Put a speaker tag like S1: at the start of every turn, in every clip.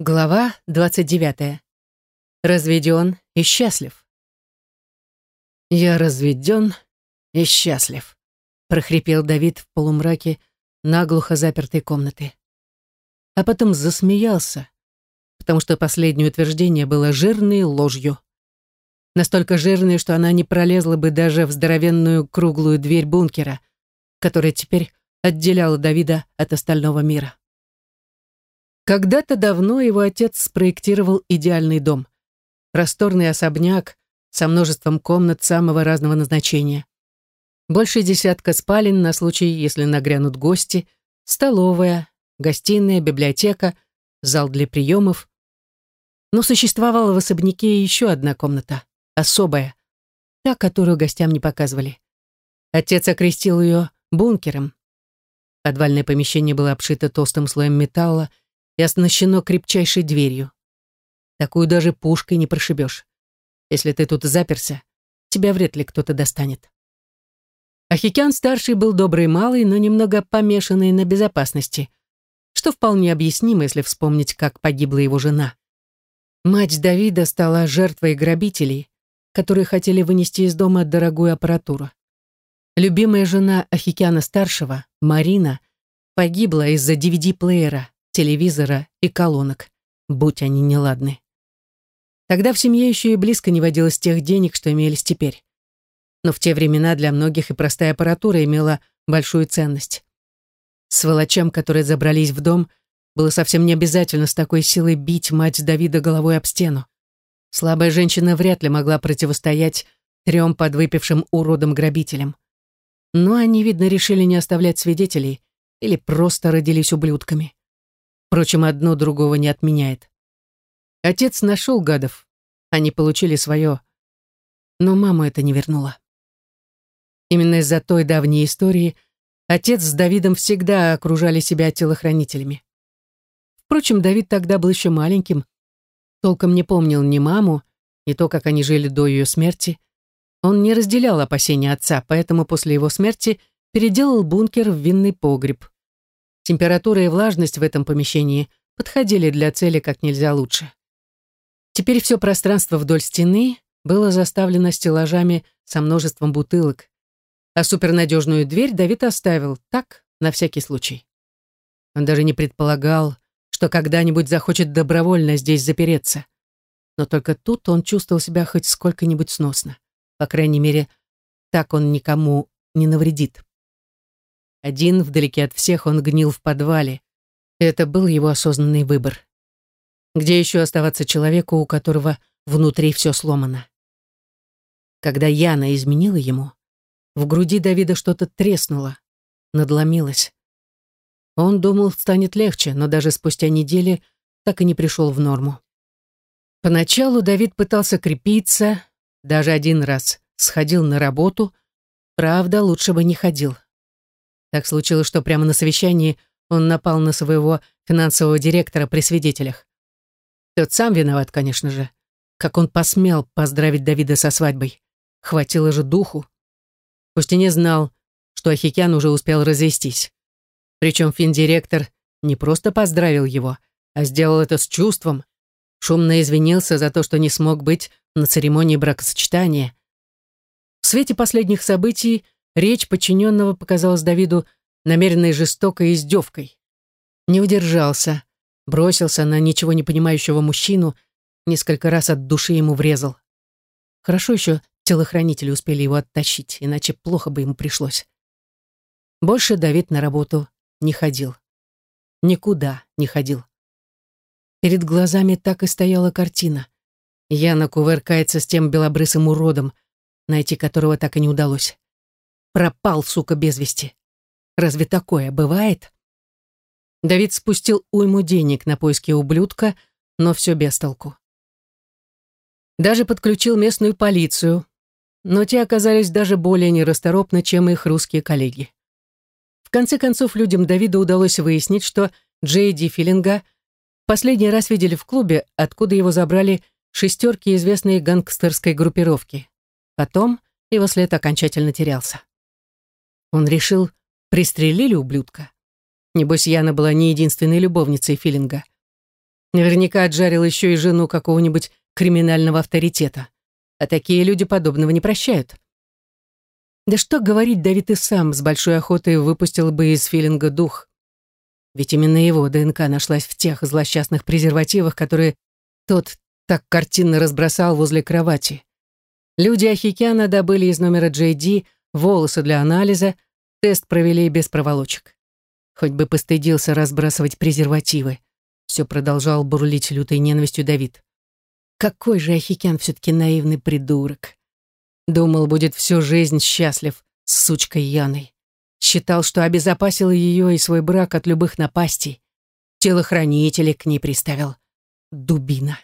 S1: Глава 29. Разведен и счастлив. «Я разведен и счастлив», — прохрипел Давид в полумраке наглухо запертой комнаты. А потом засмеялся, потому что последнее утверждение было жирной ложью. Настолько жирной, что она не пролезла бы даже в здоровенную круглую дверь бункера, которая теперь отделяла Давида от остального мира. Когда-то давно его отец спроектировал идеальный дом. Просторный особняк со множеством комнат самого разного назначения. Больше десятка спален на случай, если нагрянут гости, столовая, гостиная, библиотека, зал для приемов. Но существовала в особняке еще одна комната, особая, та, которую гостям не показывали. Отец окрестил ее бункером. Подвальное помещение было обшито толстым слоем металла, и оснащено крепчайшей дверью. Такую даже пушкой не прошибешь. Если ты тут заперся, тебя вряд ли кто-то достанет. Ахикян-старший был добрый малый, но немного помешанный на безопасности, что вполне объяснимо, если вспомнить, как погибла его жена. Мать Давида стала жертвой грабителей, которые хотели вынести из дома дорогую аппаратуру. Любимая жена Ахикяна-старшего, Марина, погибла из-за DVD-плеера, телевизора и колонок, будь они неладны. Тогда в семье еще и близко не водилось тех денег, что имелись теперь. Но в те времена для многих и простая аппаратура имела большую ценность. Сволочам, которые забрались в дом, было совсем не обязательно с такой силой бить мать Давида головой об стену. Слабая женщина вряд ли могла противостоять трем подвыпившим уродам-грабителям. Но они, видно, решили не оставлять свидетелей или просто родились ублюдками. Впрочем, одно другого не отменяет. Отец нашел гадов. Они получили свое. Но маму это не вернуло. Именно из-за той давней истории отец с Давидом всегда окружали себя телохранителями. Впрочем, Давид тогда был еще маленьким, толком не помнил ни маму, ни то, как они жили до ее смерти. Он не разделял опасения отца, поэтому после его смерти переделал бункер в винный погреб. Температура и влажность в этом помещении подходили для цели как нельзя лучше. Теперь все пространство вдоль стены было заставлено стеллажами со множеством бутылок, а супернадежную дверь Давид оставил так, на всякий случай. Он даже не предполагал, что когда-нибудь захочет добровольно здесь запереться. Но только тут он чувствовал себя хоть сколько-нибудь сносно. По крайней мере, так он никому не навредит. Один, вдалеке от всех, он гнил в подвале. Это был его осознанный выбор. Где еще оставаться человеку, у которого внутри все сломано? Когда Яна изменила ему, в груди Давида что-то треснуло, надломилось. Он думал, станет легче, но даже спустя недели так и не пришел в норму. Поначалу Давид пытался крепиться, даже один раз сходил на работу, правда, лучше бы не ходил. Так случилось, что прямо на совещании он напал на своего финансового директора при свидетелях. Тот сам виноват, конечно же. Как он посмел поздравить Давида со свадьбой. Хватило же духу. Пусть и не знал, что Ахикян уже успел развестись. Причем финдиректор не просто поздравил его, а сделал это с чувством. Шумно извинился за то, что не смог быть на церемонии бракосочетания. В свете последних событий Речь подчиненного показалась Давиду намеренной жестокой издевкой. Не удержался, бросился на ничего не понимающего мужчину, несколько раз от души ему врезал. Хорошо еще телохранители успели его оттащить, иначе плохо бы ему пришлось. Больше Давид на работу не ходил. Никуда не ходил. Перед глазами так и стояла картина. Яна кувыркается с тем белобрысым уродом, найти которого так и не удалось. Пропал, сука, без вести. Разве такое бывает? Давид спустил уйму денег на поиски ублюдка, но все без толку. Даже подключил местную полицию, но те оказались даже более нерасторопны, чем их русские коллеги. В конце концов, людям Давида удалось выяснить, что Джейди Филинга последний раз видели в клубе, откуда его забрали шестерки известной гангстерской группировки. Потом его след окончательно терялся. Он решил, пристрелили ублюдка. Небось, Яна была не единственной любовницей Филинга. Наверняка отжарил еще и жену какого-нибудь криминального авторитета. А такие люди подобного не прощают. Да что говорить, Давид и сам с большой охотой выпустил бы из филинга дух. Ведь именно его ДНК нашлась в тех злосчастных презервативах, которые тот так картинно разбросал возле кровати. Люди Ахикяна добыли из номера JD волосы для анализа, тест провели без проволочек. Хоть бы постыдился разбрасывать презервативы. Все продолжал бурлить лютой ненавистью Давид. Какой же Ахикян все-таки наивный придурок. Думал, будет всю жизнь счастлив с сучкой Яной. Считал, что обезопасил ее и свой брак от любых напастей. Телохранителей к ней приставил. Дубина.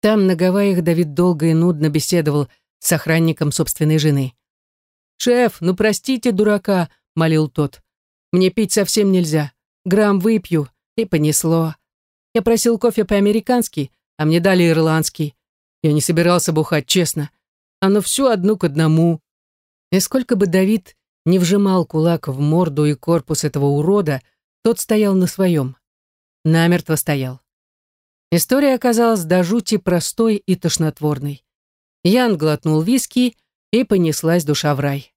S1: Там, на Гавайях, Давид долго и нудно беседовал с охранником собственной жены. «Шеф, ну простите дурака», — молил тот. «Мне пить совсем нельзя. Грамм выпью». И понесло. Я просил кофе по-американски, а мне дали ирландский. Я не собирался бухать, честно. Оно все одну к одному. И сколько бы Давид не вжимал кулак в морду и корпус этого урода, тот стоял на своем. Намертво стоял. История оказалась до жути простой и тошнотворной. Ян глотнул виски, и понеслась душа в рай.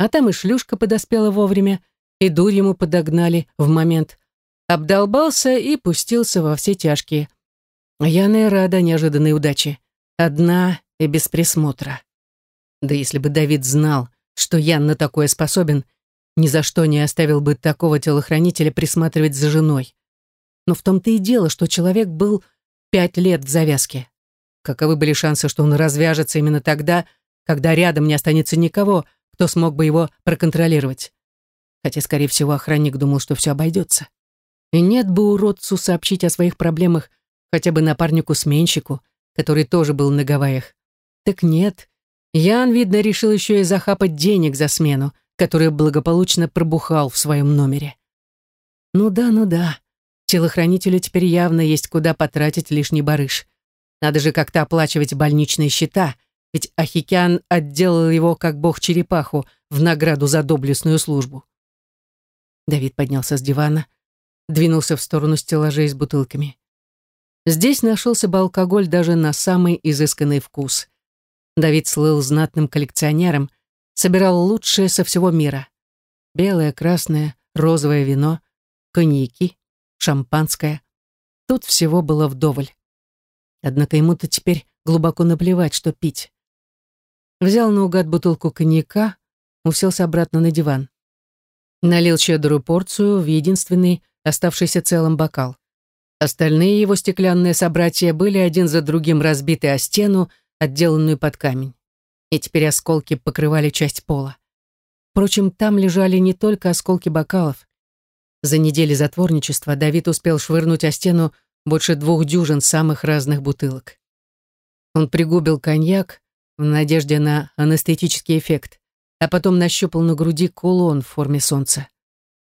S1: А там и шлюшка подоспела вовремя, и дурь ему подогнали в момент. Обдолбался и пустился во все тяжкие. Яна и рада неожиданной удачи. Одна и без присмотра. Да если бы Давид знал, что Ян на такое способен, ни за что не оставил бы такого телохранителя присматривать за женой. Но в том-то и дело, что человек был пять лет в завязке. Каковы были шансы, что он развяжется именно тогда, когда рядом не останется никого, кто смог бы его проконтролировать. Хотя, скорее всего, охранник думал, что все обойдется. И нет бы уродцу сообщить о своих проблемах хотя бы напарнику-сменщику, который тоже был на Гавайях. Так нет. Ян, видно, решил еще и захапать денег за смену, который благополучно пробухал в своем номере. Ну да, ну да. Телохранителю теперь явно есть куда потратить лишний барыш. Надо же как-то оплачивать больничные счета — ведь Ахикян отделал его как бог-черепаху в награду за доблестную службу. Давид поднялся с дивана, двинулся в сторону стеллажей с бутылками. Здесь нашелся бы алкоголь даже на самый изысканный вкус. Давид слыл знатным коллекционером, собирал лучшее со всего мира. Белое, красное, розовое вино, коньяки, шампанское. Тут всего было вдоволь. Однако ему-то теперь глубоко наплевать, что пить. Взял наугад бутылку коньяка, уселся обратно на диван. Налил щедрую порцию в единственный оставшийся целым бокал. Остальные его стеклянные собратья были один за другим разбиты о стену, отделанную под камень. И теперь осколки покрывали часть пола. Впрочем, там лежали не только осколки бокалов. За недели затворничества Давид успел швырнуть о стену больше двух дюжин самых разных бутылок. Он пригубил коньяк, в надежде на анестетический эффект, а потом нащупал на груди кулон в форме солнца.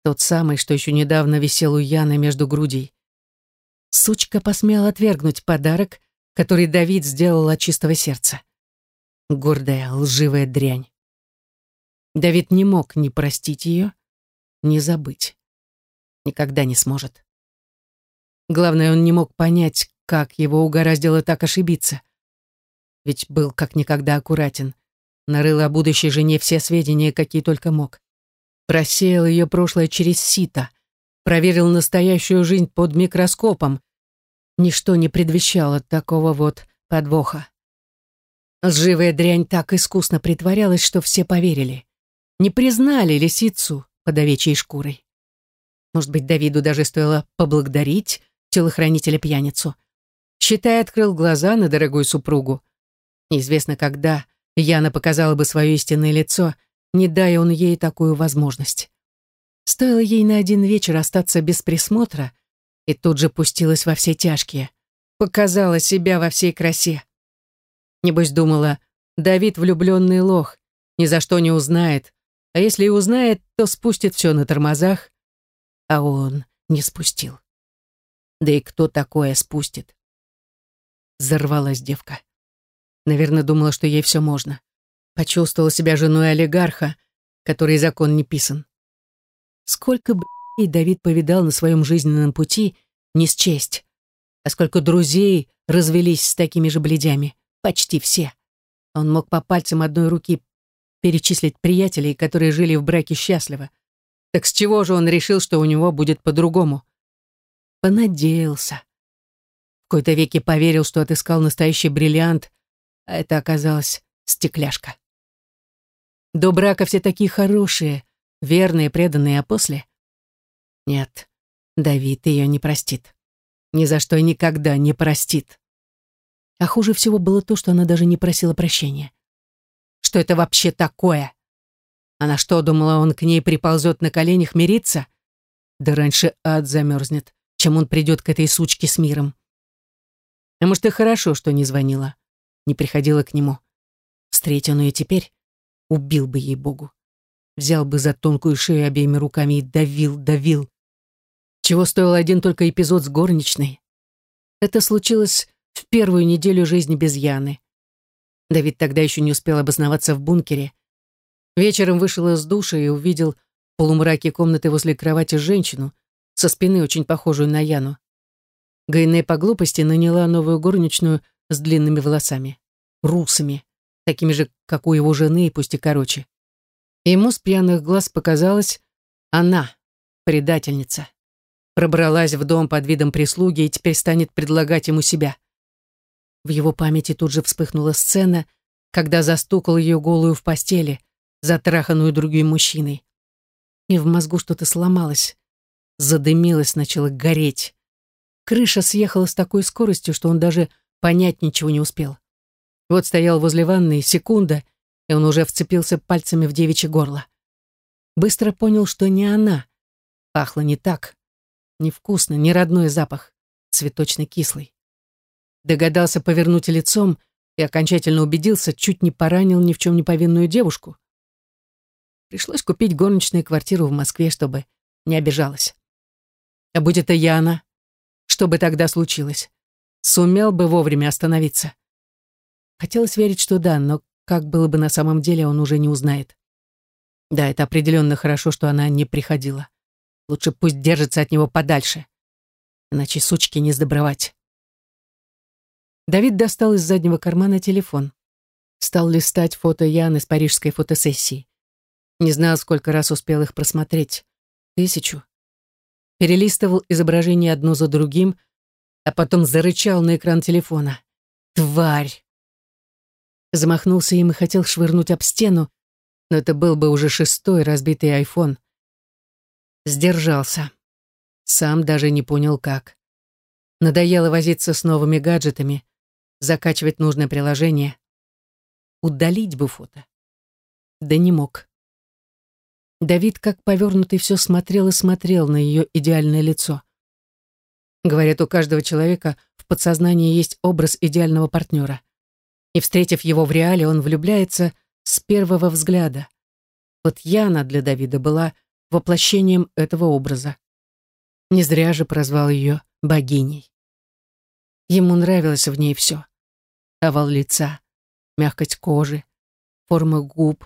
S1: Тот самый, что еще недавно висел у Яны между грудей. Сучка посмела отвергнуть подарок, который Давид сделал от чистого сердца. Гордая, лживая дрянь. Давид не мог ни простить ее, ни забыть. Никогда не сможет. Главное, он не мог понять, как его угораздило так ошибиться ведь был как никогда аккуратен. Нарыл о будущей жене все сведения, какие только мог. Просеял ее прошлое через сито, проверил настоящую жизнь под микроскопом. Ничто не предвещало такого вот подвоха. Лживая дрянь так искусно притворялась, что все поверили. Не признали лисицу под овечьей шкурой. Может быть, Давиду даже стоило поблагодарить телохранителя-пьяницу. Считай, открыл глаза на дорогую супругу. Неизвестно когда Яна показала бы свое истинное лицо, не дая он ей такую возможность. Стоило ей на один вечер остаться без присмотра, и тут же пустилась во все тяжкие. Показала себя во всей красе. Небось думала, Давид влюбленный лох, ни за что не узнает, а если и узнает, то спустит все на тормозах. А он не спустил. Да и кто такое спустит? Взорвалась девка. Наверное, думала, что ей все можно. Почувствовала себя женой олигарха, который закон не писан. Сколько бы Давид повидал на своем жизненном пути, не счесть. А сколько друзей развелись с такими же бледями? Почти все. Он мог по пальцам одной руки перечислить приятелей, которые жили в браке счастливо. Так с чего же он решил, что у него будет по-другому? Понадеялся. В какой-то веке поверил, что отыскал настоящий бриллиант, это оказалось стекляшка. До брака все такие хорошие, верные, преданные, а после... Нет, Давид ее не простит. Ни за что и никогда не простит. А хуже всего было то, что она даже не просила прощения. Что это вообще такое? Она что, думала, он к ней приползет на коленях мириться? Да раньше ад замерзнет, чем он придет к этой сучке с миром. А может, и хорошо, что не звонила, не приходила к нему. Встретил он ее теперь, убил бы ей Богу. Взял бы за тонкую шею обеими руками и давил, давил. Чего стоил один только эпизод с горничной. Это случилось в первую неделю жизни без Яны. Давид тогда еще не успел обосноваться в бункере. Вечером вышел из душа и увидел в полумраке комнаты возле кровати женщину, со спины очень похожую на Яну. Гайне по глупости наняла новую горничную с длинными волосами, русами, такими же, как у его жены, пусть и короче. Ему с пьяных глаз показалось, она, предательница, пробралась в дом под видом прислуги и теперь станет предлагать ему себя. В его памяти тут же вспыхнула сцена, когда застукал ее голую в постели, затраханную другим мужчиной. И в мозгу что-то сломалось, задымилось, начало гореть. Крыша съехала с такой скоростью, что он даже понять ничего не успел. Вот стоял возле ванны секунда, и он уже вцепился пальцами в девичье горло. Быстро понял, что не она. Пахло не так. Невкусно, не родной запах, цветочно-кислый догадался повернуть лицом и окончательно убедился, чуть не поранил ни в чем не повинную девушку. Пришлось купить горничную квартиру в Москве, чтобы не обижалась. А будь это Яна, что бы тогда случилось? Сумел бы вовремя остановиться. Хотелось верить, что да, но как было бы на самом деле, он уже не узнает. Да, это определенно хорошо, что она не приходила. Лучше пусть держится от него подальше. Иначе сучки не сдобровать. Давид достал из заднего кармана телефон. Стал листать фото Яны с парижской фотосессии. Не знал, сколько раз успел их просмотреть. Тысячу. Перелистывал изображения одно за другим, а потом зарычал на экран телефона. «Тварь!» Замахнулся им и хотел швырнуть об стену, но это был бы уже шестой разбитый айфон. Сдержался. Сам даже не понял, как. Надоело возиться с новыми гаджетами, закачивать нужное приложение. Удалить бы фото. Да не мог. Давид, как повернутый, все смотрел и смотрел на ее идеальное лицо. Говорят, у каждого человека в подсознании есть образ идеального партнера. И, встретив его в реале, он влюбляется с первого взгляда. Вот Яна для Давида была воплощением этого образа. Не зря же прозвал ее богиней. Ему нравилось в ней все. Овал лица, мягкость кожи, форма губ,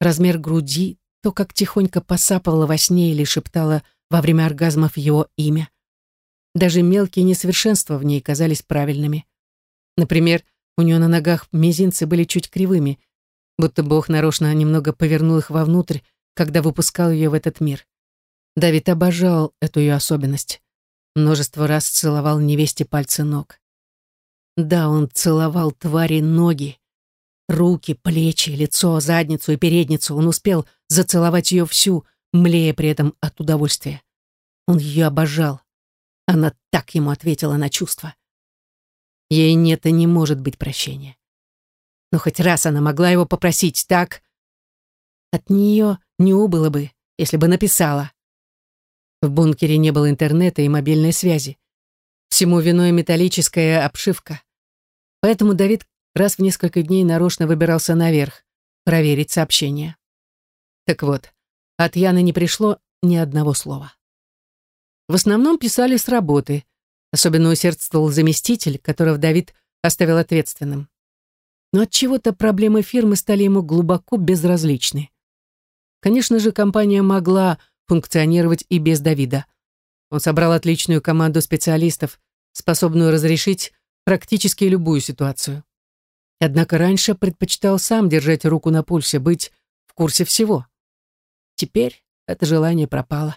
S1: размер груди, то, как тихонько посапывала во сне или шептала во время оргазмов его имя. Даже мелкие несовершенства в ней казались правильными. Например, у нее на ногах мизинцы были чуть кривыми, будто Бог нарочно немного повернул их вовнутрь, когда выпускал ее в этот мир. Давид обожал эту ее особенность. Множество раз целовал невесте пальцы ног. Да, он целовал твари ноги, руки, плечи, лицо, задницу и передницу. Он успел зацеловать ее всю, млея при этом от удовольствия. Он ее обожал. Она так ему ответила на чувства. Ей нет и не может быть прощения. Но хоть раз она могла его попросить так. От нее не убыло бы, если бы написала. В бункере не было интернета и мобильной связи. Всему виной металлическая обшивка. Поэтому Давид раз в несколько дней нарочно выбирался наверх, проверить сообщение. Так вот, от Яны не пришло ни одного слова. В основном писали с работы. Особенно усердствовал заместитель, которого Давид оставил ответственным. Но от чего-то проблемы фирмы стали ему глубоко безразличны. Конечно же, компания могла функционировать и без Давида. Он собрал отличную команду специалистов, способную разрешить практически любую ситуацию. Однако раньше предпочитал сам держать руку на пульсе, быть в курсе всего. Теперь это желание пропало.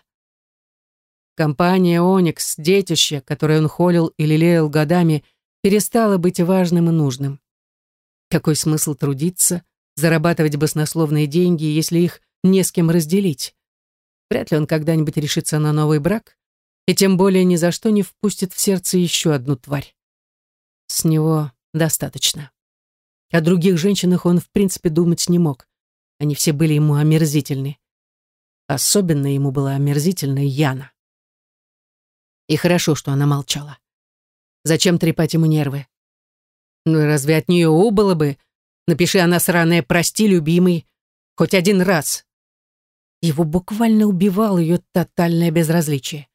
S1: Компания «Оникс», детище, которое он холил и лелеял годами, перестала быть важным и нужным. Какой смысл трудиться, зарабатывать баснословные деньги, если их не с кем разделить? Вряд ли он когда-нибудь решится на новый брак, и тем более ни за что не впустит в сердце еще одну тварь. С него достаточно. О других женщинах он, в принципе, думать не мог. Они все были ему омерзительны. Особенно ему была омерзительна Яна. И хорошо, что она молчала. Зачем трепать ему нервы? Ну разве от нее убыло бы? Напиши она сраная «Прости, любимый» хоть один раз. Его буквально убивал ее тотальное безразличие.